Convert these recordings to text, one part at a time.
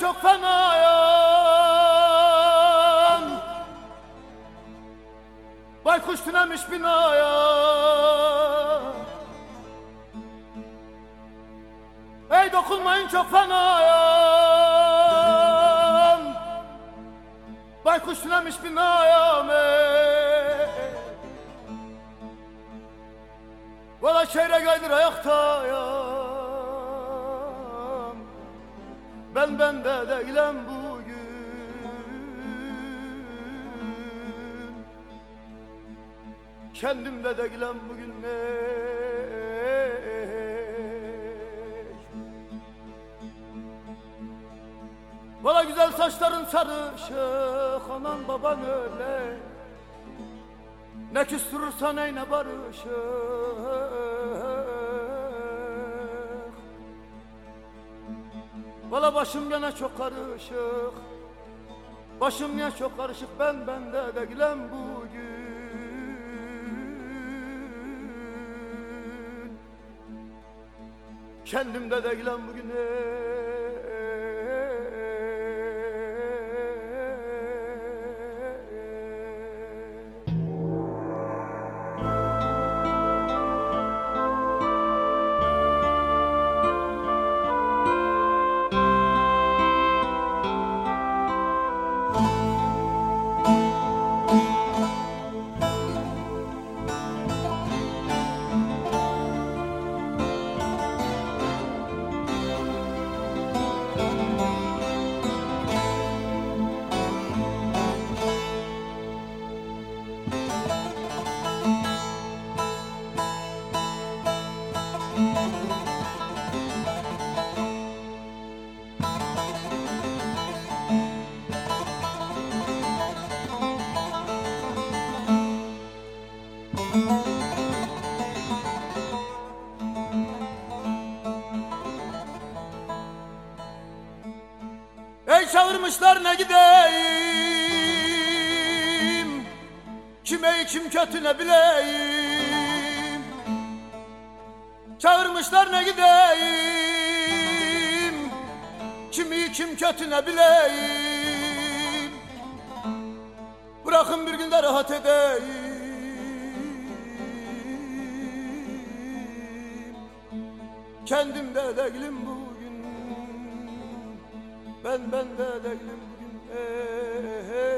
çok fenayım. Baykuş tünemiş binaya. Ey dokunmayın çok fenayım. Baykuş tünemiş binayım ey. Valla çeyrek aydır ayaktayım Ben bende değilim bugün. Kendimde değilim bugün ey. Valla güzel saçların sarışık Anan baban öyle. Ne küstürürsen ey ne barışık Valla başım gene çok karışık. Başım niye çok karışık. Ben bende değilim bugün. Kendimde değilim bugün. ey. Ey çağırmışlar ne gideyim? Kime kim kötü ne bileyim? Çağırmışlar ne gideyim? Kim iyi kim kötü ne bileyim? Bırakın bir günde rahat edeyim. Kendimde değilim bugün Ben bende değilim bugün ey.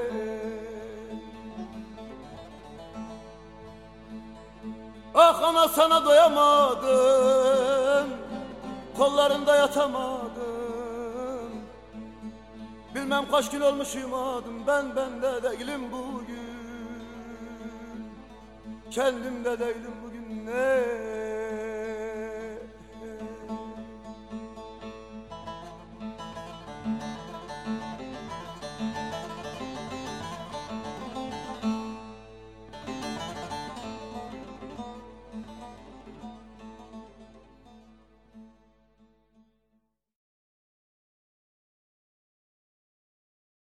Ah ana sana doyamadım Kollarında yatamadım Bilmem kaç gün olmuş uyumadım Ben bende değilim bugün Kendimde değilim bugün ey.